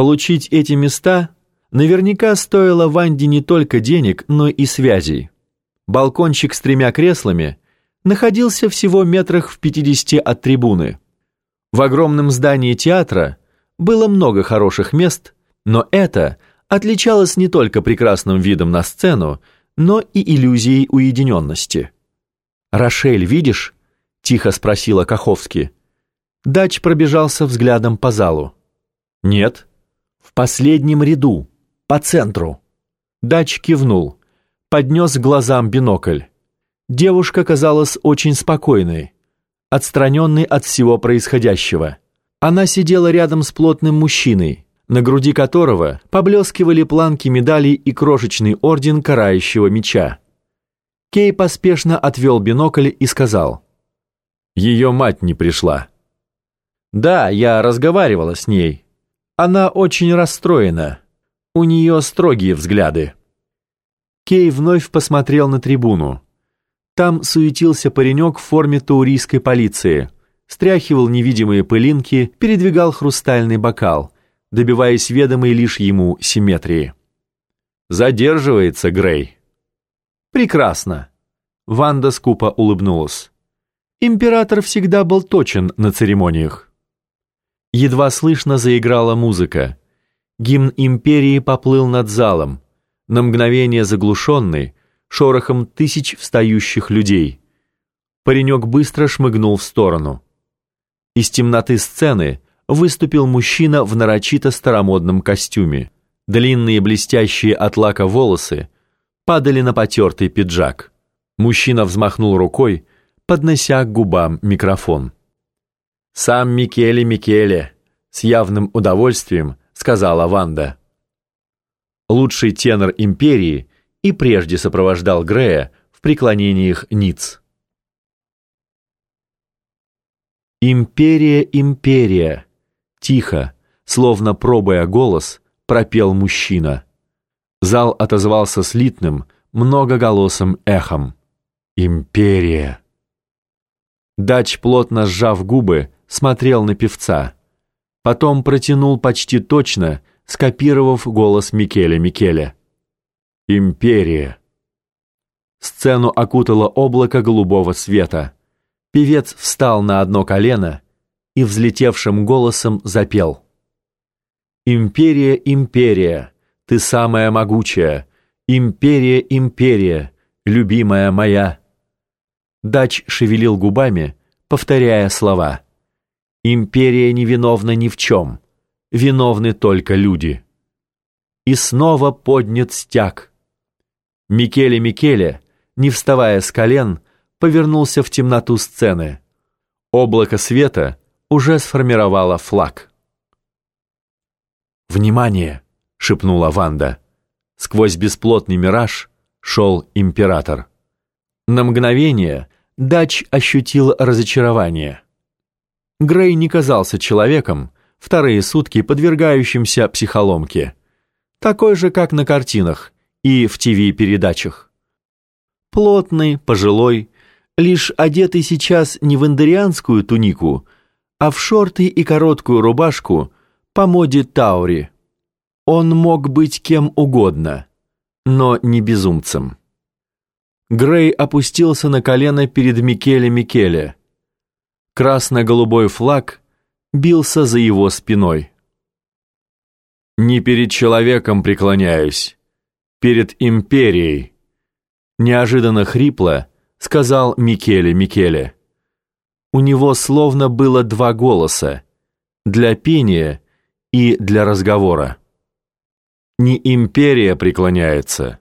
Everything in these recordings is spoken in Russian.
Получить эти места наверняка стоило Ванде не только денег, но и связей. Балкончик с тремя креслами находился всего метрах в 50 от трибуны. В огромном здании театра было много хороших мест, но это отличалось не только прекрасным видом на сцену, но и иллюзией уединенности. «Рошель, видишь?» — тихо спросила Каховский. Дач пробежался взглядом по залу. «Нет». «В последнем ряду, по центру». Дач кивнул, поднес к глазам бинокль. Девушка казалась очень спокойной, отстраненной от всего происходящего. Она сидела рядом с плотным мужчиной, на груди которого поблескивали планки медалей и крошечный орден карающего меча. Кей поспешно отвел бинокль и сказал. «Ее мать не пришла». «Да, я разговаривала с ней. Она очень расстроена. У нее строгие взгляды». Кей вновь посмотрел на трибуну. Там суетился паренек в форме таурийской полиции, стряхивал невидимые пылинки, передвигал хрустальный бокал – добиваясь ведомой лишь ему симметрии. «Задерживается Грей». «Прекрасно», — Ванда скупо улыбнулась. «Император всегда был точен на церемониях». Едва слышно заиграла музыка. Гимн империи поплыл над залом, на мгновение заглушенный, шорохом тысяч встающих людей. Паренек быстро шмыгнул в сторону. Из темноты сцены выступил мужчина в нарочито старомодном костюме. Длинные блестящие от лака волосы падали на потертый пиджак. Мужчина взмахнул рукой, поднося к губам микрофон. «Сам Микеле Микеле», — с явным удовольствием сказала Ванда. Лучший тенор империи и прежде сопровождал Грея в преклонениях ниц. «Империя, империя!» Тихо, словно пробуя голос, пропел мужчина. Зал отозвался слитным, многоголосым эхом. «Империя!» Дач, плотно сжав губы, смотрел на певца. Потом протянул почти точно, скопировав голос Микеля Микеля. «Империя!» Сцену окутало облако голубого света. Певец встал на одно колено и взлетевшим голосом запел. «Империя, империя, ты самая могучая, империя, империя, любимая моя». Дач шевелил губами, повторяя слова. «Империя невиновна ни в чем, виновны только люди». И снова поднят стяг. Микеле Микеле, не вставая с колен, повернулся в темноту сцены. Облако света уже сформировала флаг. «Внимание!» — шепнула Ванда. Сквозь бесплотный мираж шел император. На мгновение Дач ощутил разочарование. Грей не казался человеком, вторые сутки подвергающимся психоломке. Такой же, как на картинах и в ТВ-передачах. Плотный, пожилой, лишь одетый сейчас не в индерианскую тунику — а в шорты и короткую рубашку по моде Таури. Он мог быть кем угодно, но не безумцем. Грей опустился на колено перед Микеле Микеле. Красно-голубой флаг бился за его спиной. «Не перед человеком преклоняюсь, перед империей», неожиданно хрипло сказал Микеле Микеле. У него словно было два голоса — для пения и для разговора. «Не империя преклоняется,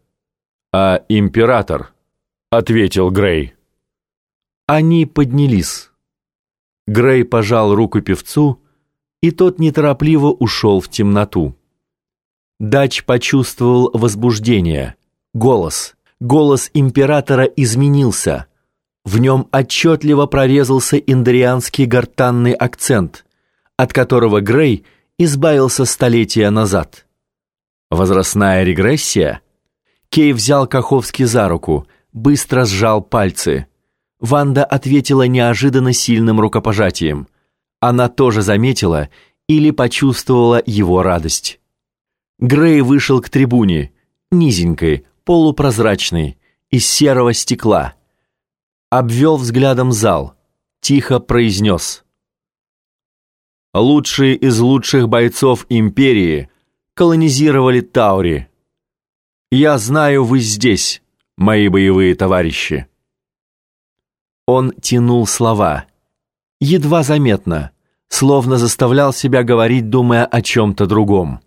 а император», — ответил Грей. Они поднялись. Грей пожал руку певцу, и тот неторопливо ушел в темноту. Дач почувствовал возбуждение. Голос. Голос императора изменился. В нем отчетливо прорезался индрианский гортанный акцент, от которого Грей избавился столетия назад. Возрастная регрессия? Кей взял Каховский за руку, быстро сжал пальцы. Ванда ответила неожиданно сильным рукопожатием. Она тоже заметила или почувствовала его радость. Грей вышел к трибуне, низенькой, полупрозрачной, из серого стекла. Обвел взглядом зал, тихо произнес. «Лучшие из лучших бойцов империи колонизировали Таури. Я знаю, вы здесь, мои боевые товарищи». Он тянул слова, едва заметно, словно заставлял себя говорить, думая о чем-то другом.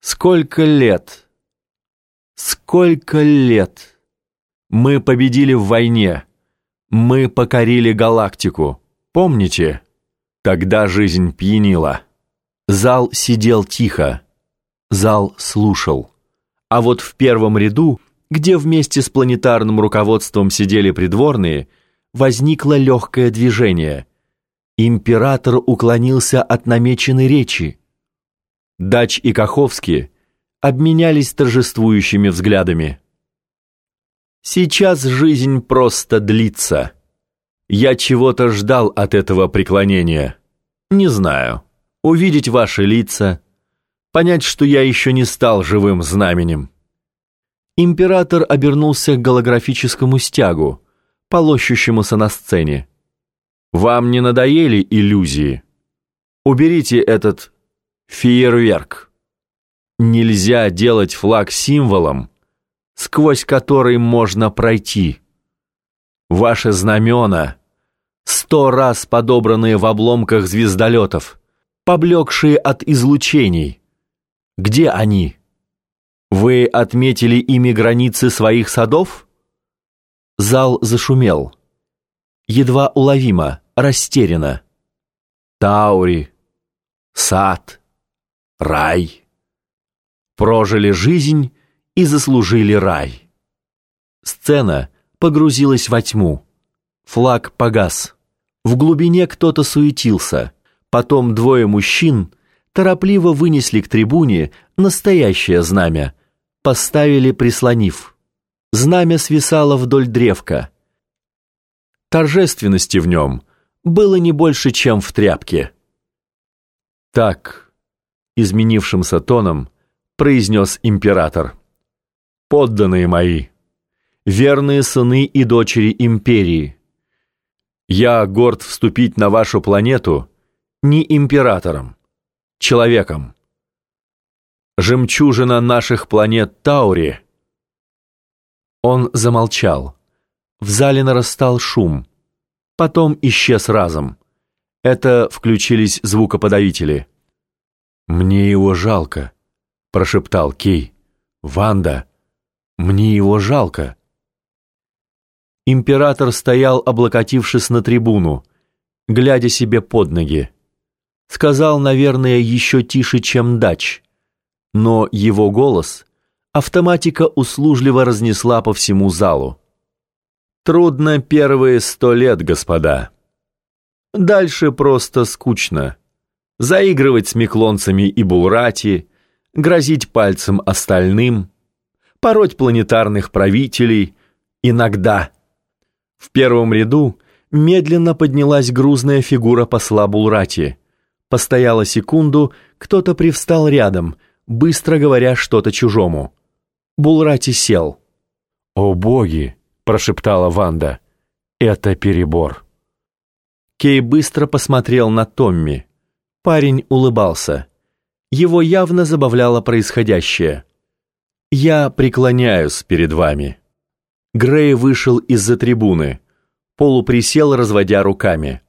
Сколько лет, сколько лет мы победили в войне, мы покорили галактику, помните? Тогда жизнь пьянила. Зал сидел тихо, зал слушал. А вот в первом ряду, где вместе с планетарным руководством сидели придворные, возникло легкое движение. Император уклонился от намеченной речи. Дач и Каховский обменялись торжествующими взглядами. «Сейчас жизнь просто длится. Я чего-то ждал от этого преклонения. Не знаю. Увидеть ваши лица, понять, что я еще не стал живым знаменем». Император обернулся к голографическому стягу, полощущемуся на сцене. «Вам не надоели иллюзии? Уберите этот фейерверк. Нельзя делать флаг символом, сквозь который можно пройти. Ваши знамена, сто раз подобранные в обломках звездолетов, поблекшие от излучений. Где они? Вы отметили ими границы своих садов? Зал зашумел. Едва уловимо, растерянно. Таури, сад, рай. Прожили жизнь и заслужили рай. Сцена погрузилась во тьму. Флаг погас. В глубине кто-то суетился. Потом двое мужчин торопливо вынесли к трибуне настоящее знамя, поставили прислонив. Знамя свисало вдоль древка. Торжественности в нем было не больше, чем в тряпке. Так, изменившимся тоном, произнес император. «Подданные мои, верные сыны и дочери империи, я горд вступить на вашу планету не императором, человеком. Жемчужина наших планет Таури». Он замолчал. В зале нарастал шум. Потом исчез разом. Это включились звукоподавители. «Мне его жалко», — прошептал Кей. «Ванда, мне его жалко». Император стоял, облокотившись на трибуну, глядя себе под ноги. Сказал, наверное, еще тише, чем дач, но его голос автоматика услужливо разнесла по всему залу. «Трудно первые сто лет, господа. Дальше просто скучно» заигрывать с меклонцами и булрати, грозить пальцем остальным, пороть планетарных правителей, иногда. В первом ряду медленно поднялась грузная фигура посла Булрати. Постояла секунду, кто-то привстал рядом, быстро говоря что-то чужому. Булрати сел. «О боги!» — прошептала Ванда. «Это перебор». Кей быстро посмотрел на Томми. Парень улыбался. Его явно забавляло происходящее. «Я преклоняюсь перед вами». Грей вышел из-за трибуны. Полуприсел, разводя руками.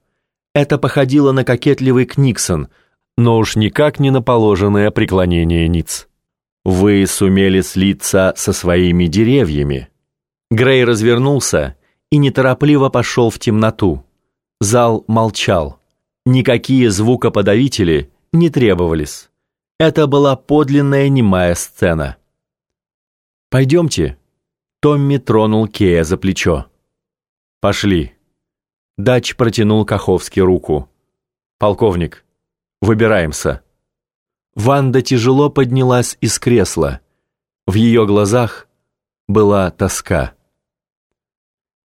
Это походило на кокетливый Книксон, но уж никак не на положенное преклонение ниц. «Вы сумели слиться со своими деревьями». Грей развернулся и неторопливо пошел в темноту. Зал молчал. Никакие звукоподавители не требовались. Это была подлинная немая сцена. «Пойдемте», — Томми тронул Кея за плечо. «Пошли». Дач протянул Каховский руку. «Полковник, выбираемся». Ванда тяжело поднялась из кресла. В ее глазах была тоска.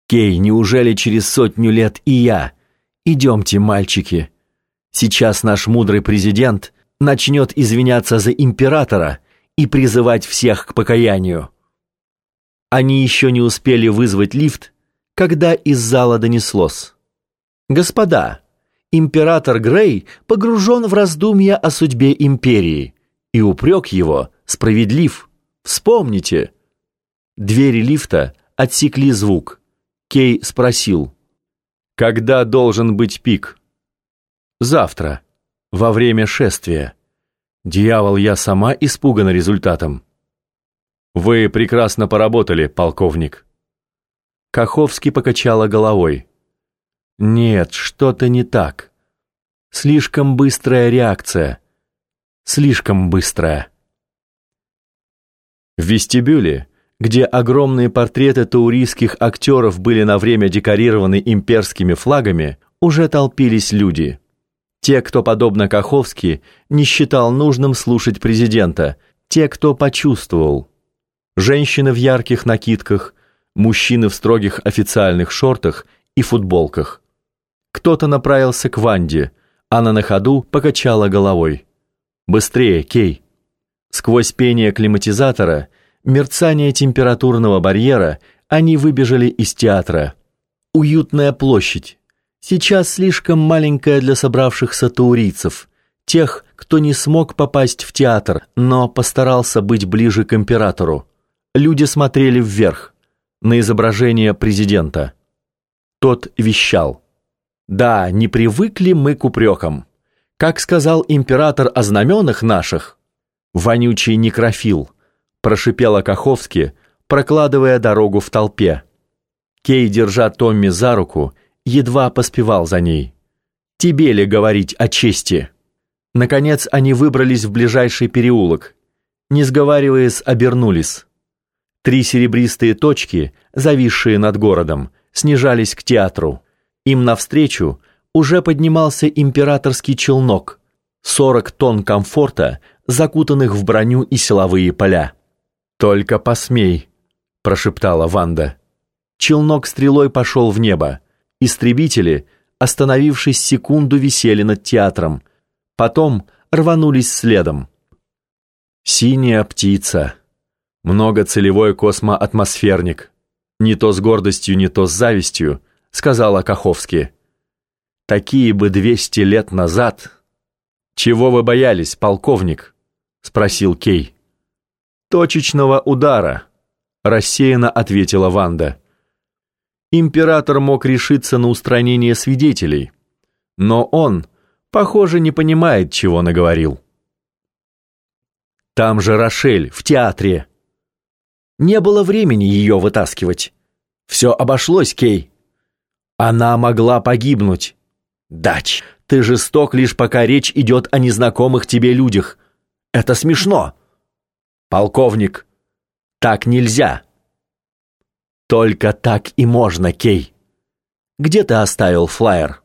«Кей, неужели через сотню лет и я?» «Идемте, мальчики. Сейчас наш мудрый президент начнет извиняться за императора и призывать всех к покаянию. Они еще не успели вызвать лифт, когда из зала донеслось. «Господа, император Грей погружен в раздумья о судьбе империи, и упрек его справедлив. Вспомните!» Двери лифта отсекли звук. Кей спросил. «Когда должен быть пик?» «Завтра, во время шествия». Дьявол, я сама испугана результатом. Вы прекрасно поработали, полковник. Каховский покачала головой. Нет, что-то не так. Слишком быстрая реакция. Слишком быстрая. В вестибюле где огромные портреты таурийских актеров были на время декорированы имперскими флагами, уже толпились люди. Те, кто, подобно Каховски, не считал нужным слушать президента, те, кто почувствовал. Женщины в ярких накидках, мужчины в строгих официальных шортах и футболках. Кто-то направился к Ванде, она на ходу покачала головой. «Быстрее, Кей!» Сквозь пение климатизатора – мерцание температурного барьера, они выбежали из театра. Уютная площадь. Сейчас слишком маленькая для собравшихся таурийцев, тех, кто не смог попасть в театр, но постарался быть ближе к императору. Люди смотрели вверх, на изображение президента. Тот вещал. «Да, не привыкли мы к упрекам. Как сказал император о знаменах наших, вонючий некрофил, прошипела Каховски, прокладывая дорогу в толпе. Кей, держа Томми за руку, едва поспевал за ней. «Тебе ли говорить о чести?» Наконец они выбрались в ближайший переулок. Не сговариваясь, обернулись. Три серебристые точки, зависшие над городом, снижались к театру. Им навстречу уже поднимался императорский челнок. Сорок тонн комфорта, закутанных в броню и силовые поля. «Только посмей», — прошептала Ванда. Челнок стрелой пошел в небо. Истребители, остановившись секунду, висели над театром. Потом рванулись следом. «Синяя птица», многоцелевой космоатмосферник. Не то с гордостью, не то с завистью, сказал Акаховский. Такие бы двести лет назад. Чего вы боялись, полковник? спросил Кей точечного удара», — рассеянно ответила Ванда. Император мог решиться на устранение свидетелей, но он, похоже, не понимает, чего наговорил. Там же Рошель, в театре. Не было времени ее вытаскивать. Все обошлось, Кей. Она могла погибнуть. Дач, ты жесток лишь пока речь идет о незнакомых тебе людях. Это смешно. «Полковник, так нельзя!» «Только так и можно, Кей!» «Где ты оставил флаер?»